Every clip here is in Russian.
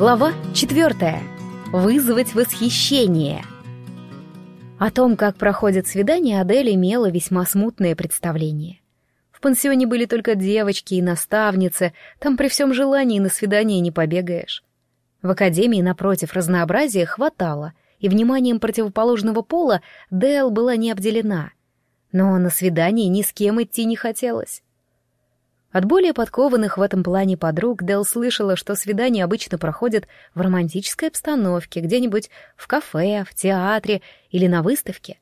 Глава четвертая. Вызвать восхищение. О том, как проходит свидание, Адель имела весьма смутное представление. В пансионе были только девочки и наставницы, там при всем желании на свидание не побегаешь. В академии, напротив, разнообразия хватало, и вниманием противоположного пола Дэл была не обделена. Но на свидание ни с кем идти не хотелось. От более подкованных в этом плане подруг Дел слышала, что свидания обычно проходят в романтической обстановке, где-нибудь в кафе, в театре или на выставке.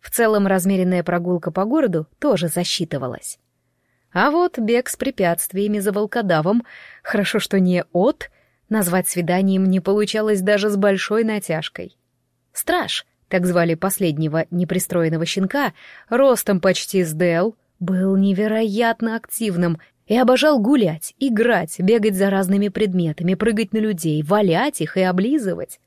В целом размеренная прогулка по городу тоже засчитывалась. А вот бег с препятствиями за волкодавом, хорошо, что не от, назвать свиданием не получалось даже с большой натяжкой. Страж, так звали последнего непристроенного щенка, ростом почти с Дел — был невероятно активным и обожал гулять, играть, бегать за разными предметами, прыгать на людей, валять их и облизывать.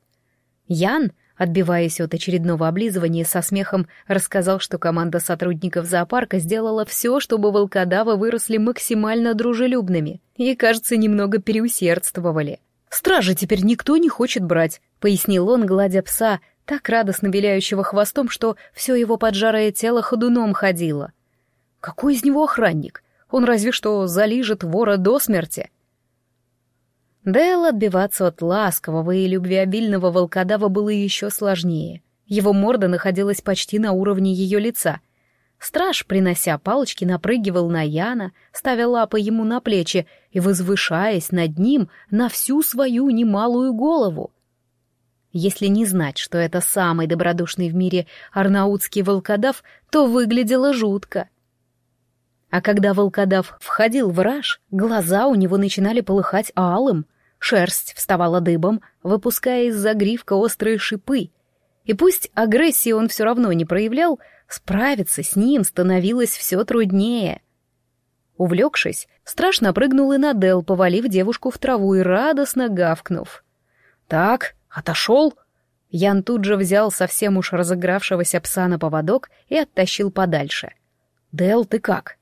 Ян, отбиваясь от очередного облизывания, со смехом рассказал, что команда сотрудников зоопарка сделала все, чтобы волкодавы выросли максимально дружелюбными и, кажется, немного переусердствовали. «Стражи теперь никто не хочет брать», — пояснил он, гладя пса, так радостно виляющего хвостом, что все его поджарое тело ходуном ходило — какой из него охранник? Он разве что залижет вора до смерти. Дэл отбиваться от ласкового и любвеобильного волкодава было еще сложнее. Его морда находилась почти на уровне ее лица. Страж, принося палочки, напрыгивал на Яна, ставя лапы ему на плечи и возвышаясь над ним на всю свою немалую голову. Если не знать, что это самый добродушный в мире арнаутский волкодав, то выглядело жутко. А когда волкодав входил в раж, глаза у него начинали полыхать алым, шерсть вставала дыбом, выпуская из-за гривка острые шипы. И пусть агрессии он все равно не проявлял, справиться с ним становилось все труднее. Увлекшись, страшно прыгнул и на Дел, повалив девушку в траву и радостно гавкнув. «Так, отошел!» Ян тут же взял совсем уж разыгравшегося пса на поводок и оттащил подальше. «Дел, ты как?»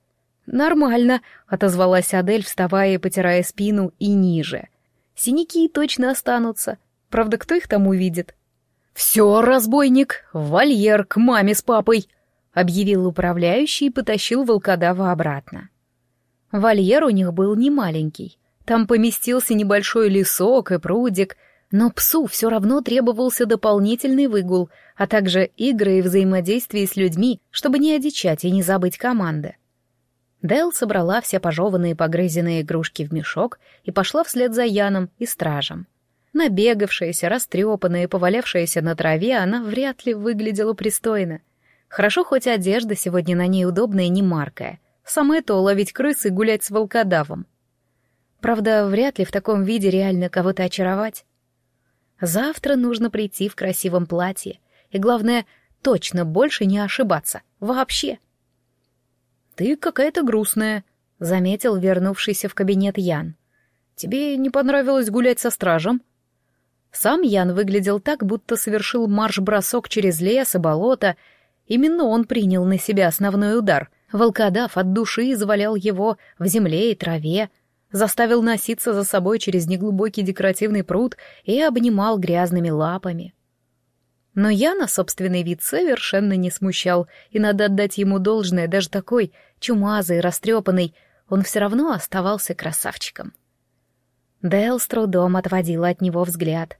«Нормально», — отозвалась Адель, вставая и потирая спину и ниже. «Синяки точно останутся. Правда, кто их там увидит?» «Все, разбойник, вольер к маме с папой», — объявил управляющий и потащил волкодава обратно. Вольер у них был не маленький. Там поместился небольшой лесок и прудик, но псу все равно требовался дополнительный выгул, а также игры и взаимодействие с людьми, чтобы не одичать и не забыть команды. Дэл собрала все пожеванные погрызенные игрушки в мешок и пошла вслед за Яном и стражем. Набегавшаяся, растрепанная и повалявшаяся на траве, она вряд ли выглядела пристойно. Хорошо, хоть одежда сегодня на ней удобная и не маркая. Самое то ловить крыс и гулять с волкодавом. Правда, вряд ли в таком виде реально кого-то очаровать. Завтра нужно прийти в красивом платье. И главное, точно больше не ошибаться. Вообще. — «Ты какая-то грустная», — заметил вернувшийся в кабинет Ян. «Тебе не понравилось гулять со стражем?» Сам Ян выглядел так, будто совершил марш-бросок через лес и болото. Именно он принял на себя основной удар. Волкодав от души завалял его в земле и траве, заставил носиться за собой через неглубокий декоративный пруд и обнимал грязными лапами. Но Яна собственный вид совершенно не смущал, и надо отдать ему должное, даже такой чумазый, растрепанный, он все равно оставался красавчиком. Дэл с трудом отводила от него взгляд.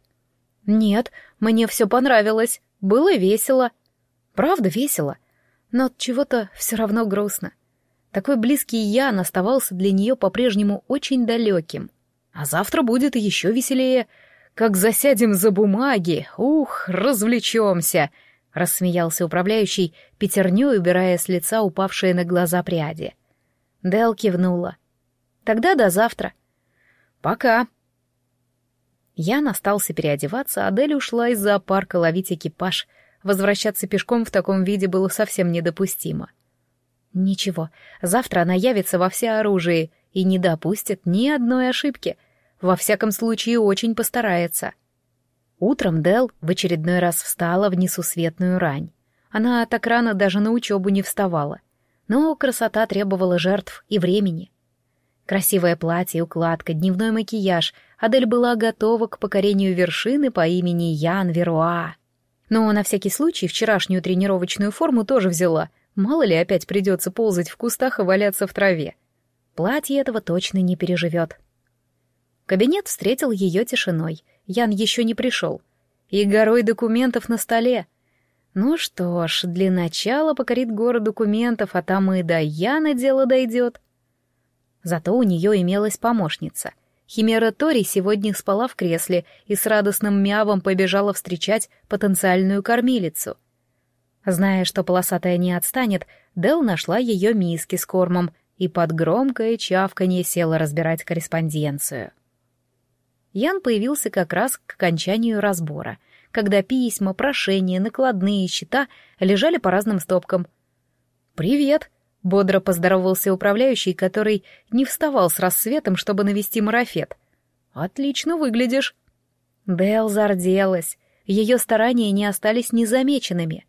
«Нет, мне все понравилось, было весело. Правда весело, но от чего-то все равно грустно. Такой близкий Ян оставался для нее по-прежнему очень далеким. А завтра будет еще веселее, как засядем за бумаги, ух, развлечемся!» — рассмеялся управляющий, пятерней убирая с лица упавшие на глаза пряди. Дел кивнула. «Тогда до завтра». «Пока». Ян остался переодеваться, а Дель ушла из зоопарка ловить экипаж. Возвращаться пешком в таком виде было совсем недопустимо. Ничего, завтра она явится во всеоружии и не допустит ни одной ошибки — во всяком случае, очень постарается. Утром Дел в очередной раз встала в несусветную рань. Она так рано даже на учебу не вставала. Но красота требовала жертв и времени. Красивое платье, укладка, дневной макияж. Адель была готова к покорению вершины по имени Ян Веруа. Но на всякий случай вчерашнюю тренировочную форму тоже взяла. Мало ли опять придется ползать в кустах и валяться в траве. Платье этого точно не переживет. Кабинет встретил ее тишиной. Ян еще не пришел. И горой документов на столе. Ну что ж, для начала покорит город документов, а там и до Яна дело дойдет. Зато у нее имелась помощница. Химера Тори сегодня спала в кресле и с радостным мявом побежала встречать потенциальную кормилицу. Зная, что полосатая не отстанет, Дел нашла ее миски с кормом и под громкое чавканье села разбирать корреспонденцию. Ян появился как раз к окончанию разбора, когда письма, прошения, накладные счета лежали по разным стопкам. «Привет!» Бодро поздоровался управляющий, который не вставал с рассветом, чтобы навести марафет. «Отлично выглядишь». Дэл зарделась. Ее старания не остались незамеченными.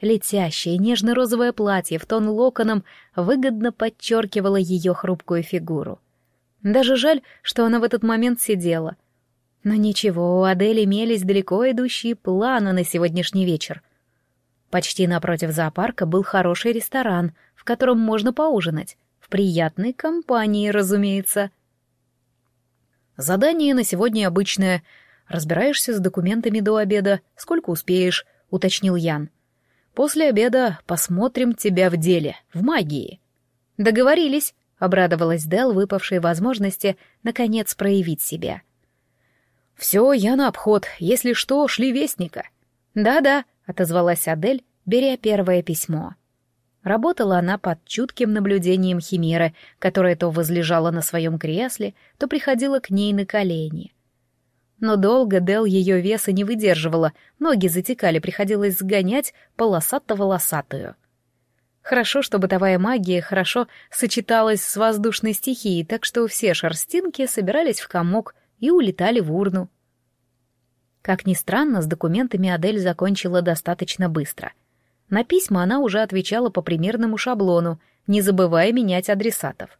Летящее нежно-розовое платье в тон локоном выгодно подчеркивало ее хрупкую фигуру. Даже жаль, что она в этот момент сидела. Но ничего, у Адели имелись далеко идущие планы на сегодняшний вечер. Почти напротив зоопарка был хороший ресторан, в котором можно поужинать. В приятной компании, разумеется. Задание на сегодня обычное. Разбираешься с документами до обеда, сколько успеешь, уточнил Ян. После обеда посмотрим тебя в деле, в магии. Договорились, обрадовалась Дел, выпавшей возможности наконец проявить себя. Все, я на обход, если что, шли вестника. Да-да, отозвалась Адель, беря первое письмо. Работала она под чутким наблюдением Химеры, которая то возлежала на своем кресле, то приходила к ней на колени. Но долго Дел ее веса не выдерживала, ноги затекали, приходилось сгонять полосато-волосатую. Хорошо, что бытовая магия хорошо сочеталась с воздушной стихией, так что все шерстинки собирались в комок и улетали в урну. Как ни странно, с документами Адель закончила достаточно быстро. На письма она уже отвечала по примерному шаблону, не забывая менять адресатов.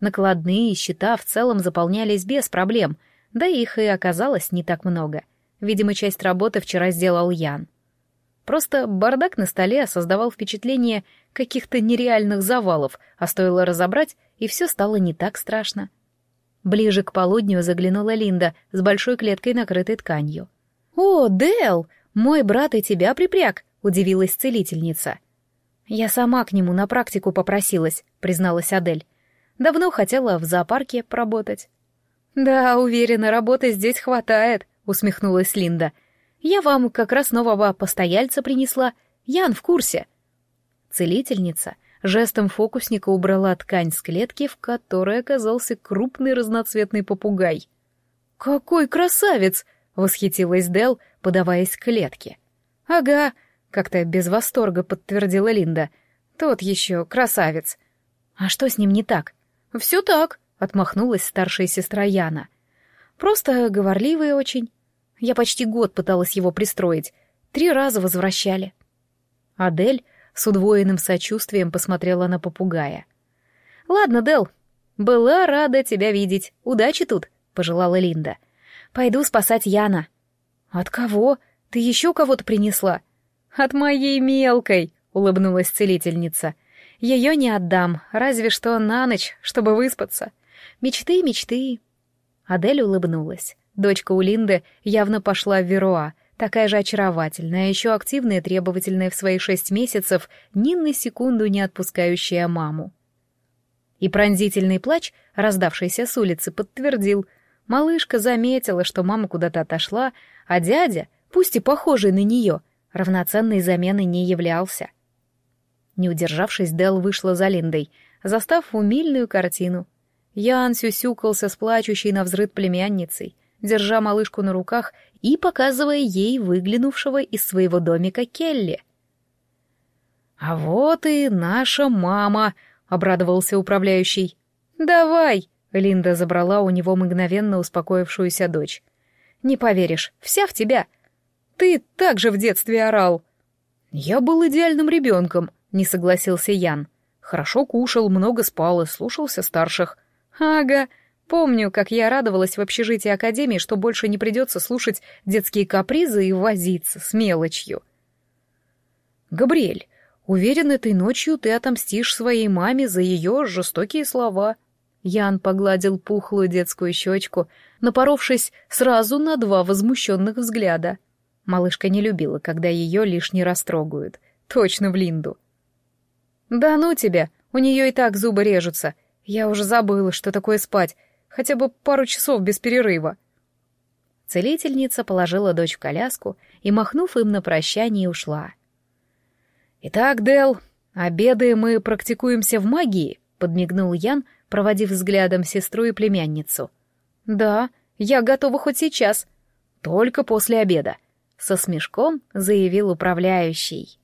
Накладные и счета в целом заполнялись без проблем, да их и оказалось не так много. Видимо, часть работы вчера сделал Ян. Просто бардак на столе создавал впечатление каких-то нереальных завалов, а стоило разобрать, и все стало не так страшно. Ближе к полудню заглянула Линда с большой клеткой, накрытой тканью. «О, Дэл, мой брат и тебя припряг!» — удивилась целительница. «Я сама к нему на практику попросилась», — призналась Адель. «Давно хотела в зоопарке поработать». «Да, уверена, работы здесь хватает», — усмехнулась Линда. «Я вам как раз нового постояльца принесла. Ян в курсе». Целительница жестом фокусника убрала ткань с клетки, в которой оказался крупный разноцветный попугай. «Какой красавец!» — восхитилась Дел, подаваясь к клетке. «Ага», — как-то без восторга подтвердила Линда. «Тот еще красавец». «А что с ним не так?» «Все так», — отмахнулась старшая сестра Яна. «Просто говорливый очень. Я почти год пыталась его пристроить. Три раза возвращали». Адель с удвоенным сочувствием посмотрела на попугая. «Ладно, Дел, была рада тебя видеть. Удачи тут», — пожелала Линда. «Пойду спасать Яна». «От кого? Ты еще кого-то принесла?» «От моей мелкой», — улыбнулась целительница. «Ее не отдам, разве что на ночь, чтобы выспаться. Мечты, мечты». Адель улыбнулась. Дочка у Линды явно пошла в Веруа, такая же очаровательная, еще активная и требовательная в свои шесть месяцев, ни на секунду не отпускающая маму. И пронзительный плач, раздавшийся с улицы, подтвердил. Малышка заметила, что мама куда-то отошла, а дядя, пусть и похожий на нее, равноценной заменой не являлся. Не удержавшись, Дел вышла за Линдой, застав умильную картину. Ян сюсюкался с плачущей на взрыд племянницей, держа малышку на руках и показывая ей выглянувшего из своего домика Келли. «А вот и наша мама», — обрадовался управляющий. «Давай», — Линда забрала у него мгновенно успокоившуюся дочь. «Не поверишь, вся в тебя. Ты так же в детстве орал». «Я был идеальным ребенком», — не согласился Ян. «Хорошо кушал, много спал и слушался старших. Ага, помню, как я радовалась в общежитии Академии, что больше не придется слушать детские капризы и возиться с мелочью. Габриэль, уверен, этой ночью ты отомстишь своей маме за ее жестокие слова. Ян погладил пухлую детскую щечку, напоровшись сразу на два возмущенных взгляда. Малышка не любила, когда ее лишний раз трогают. Точно в Линду. «Да ну тебя, у нее и так зубы режутся. Я уже забыла, что такое спать. Хотя бы пару часов без перерыва». Целительница положила дочь в коляску и, махнув им на прощание, ушла. «Итак, Дел, обедаем мы практикуемся в магии», — подмигнул Ян, проводив взглядом сестру и племянницу. «Да, я готова хоть сейчас. Только после обеда», — со смешком заявил управляющий.